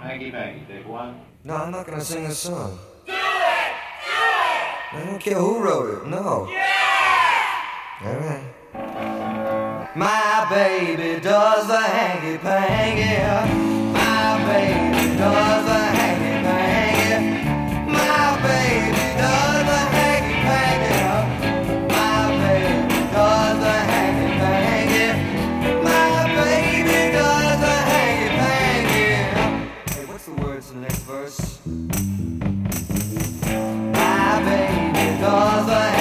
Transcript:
Maggie Maggie, take one. No, I'm not gonna sing a song. Do it! Do it! I don't care who wrote it, no. Yeah! Alright. My baby does the hanky panky. My baby does. My baby does